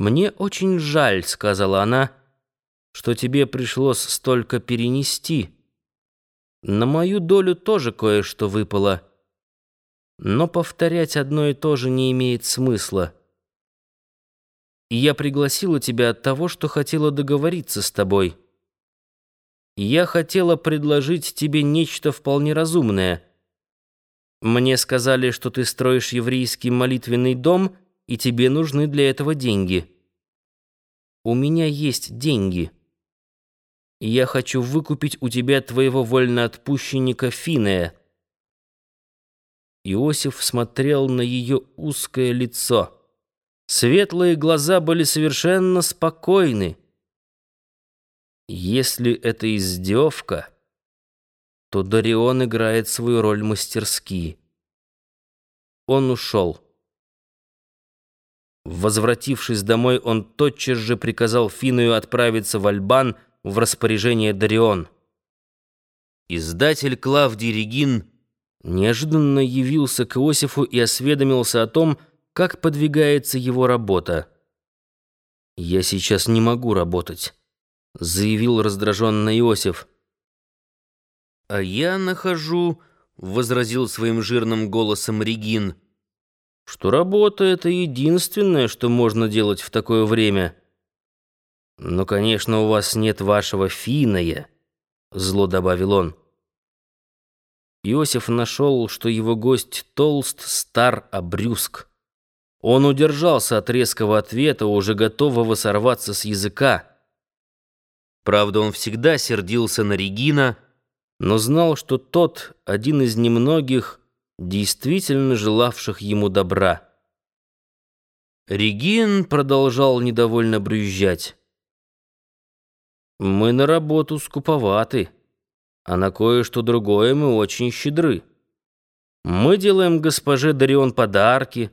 «Мне очень жаль», — сказала она, — «что тебе пришлось столько перенести. На мою долю тоже кое-что выпало. Но повторять одно и то же не имеет смысла. Я пригласила тебя от того, что хотела договориться с тобой. Я хотела предложить тебе нечто вполне разумное. Мне сказали, что ты строишь еврейский молитвенный дом — и тебе нужны для этого деньги. У меня есть деньги. Я хочу выкупить у тебя твоего вольноотпущенника Финея. Иосиф смотрел на ее узкое лицо. Светлые глаза были совершенно спокойны. Если это издевка, то Дарион играет свою роль мастерски. Он ушел. Возвратившись домой, он тотчас же приказал Финою отправиться в Альбан в распоряжение Дарион. Издатель Клавдий Регин неожиданно явился к Иосифу и осведомился о том, как подвигается его работа. «Я сейчас не могу работать», — заявил раздраженно Иосиф. «А я нахожу», — возразил своим жирным голосом Регин, — что работа — это единственное, что можно делать в такое время. Но, конечно, у вас нет вашего финая, — зло добавил он. Иосиф нашел, что его гость толст, стар, обрюзг. Он удержался от резкого ответа, уже готового сорваться с языка. Правда, он всегда сердился на Регина, но знал, что тот — один из немногих, действительно желавших ему добра. Регин продолжал недовольно брюзжать. «Мы на работу скуповаты, а на кое-что другое мы очень щедры. Мы делаем госпоже Дарион подарки.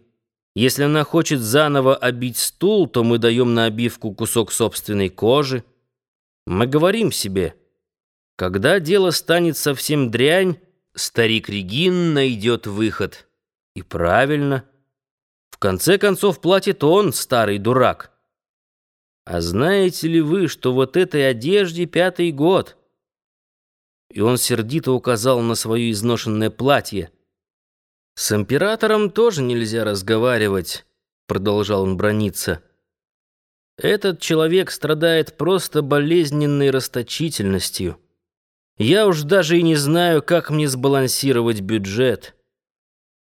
Если она хочет заново обить стул, то мы даем на обивку кусок собственной кожи. Мы говорим себе, когда дело станет совсем дрянь, старик Регин найдет выход. И правильно. В конце концов, платит он, старый дурак. А знаете ли вы, что вот этой одежде пятый год? И он сердито указал на свое изношенное платье. С императором тоже нельзя разговаривать, продолжал он брониться. Этот человек страдает просто болезненной расточительностью. Я уж даже и не знаю, как мне сбалансировать бюджет.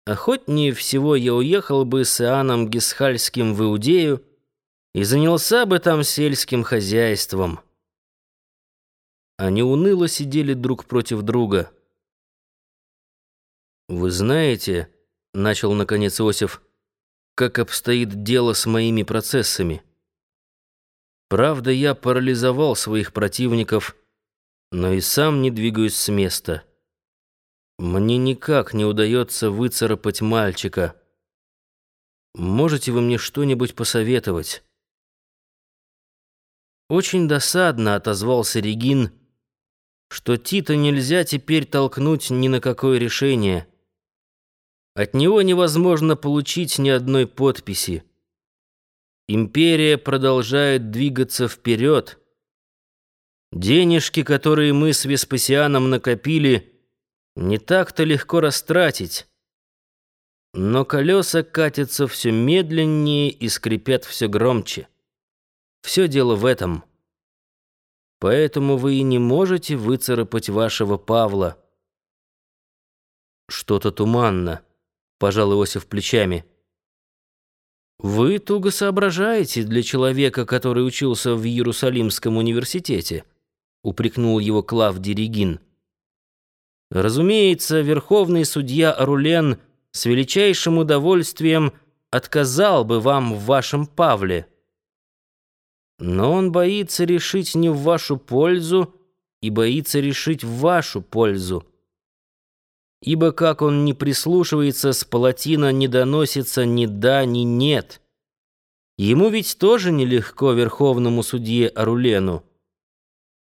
Охотнее всего я уехал бы с Иоанном Гисхальским в Иудею и занялся бы там сельским хозяйством. Они уныло сидели друг против друга. «Вы знаете, — начал наконец Иосиф, — как обстоит дело с моими процессами. Правда, я парализовал своих противников — но и сам не двигаюсь с места. Мне никак не удается выцарапать мальчика. Можете вы мне что-нибудь посоветовать?» Очень досадно отозвался Регин, что Тита нельзя теперь толкнуть ни на какое решение. От него невозможно получить ни одной подписи. Империя продолжает двигаться вперед, Денежки, которые мы с Веспасианом накопили, не так-то легко растратить. Но колеса катятся все медленнее и скрипят все громче. Все дело в этом. Поэтому вы и не можете выцарапать вашего Павла. Что-то туманно, пожал Иосиф плечами. Вы туго соображаете для человека, который учился в Иерусалимском университете. — упрекнул его Клавдий Регин. Разумеется, верховный судья Арулен с величайшим удовольствием отказал бы вам в вашем Павле. Но он боится решить не в вашу пользу и боится решить в вашу пользу. Ибо как он не прислушивается, с палатина не доносится ни да, ни нет. Ему ведь тоже нелегко верховному судье Арулену.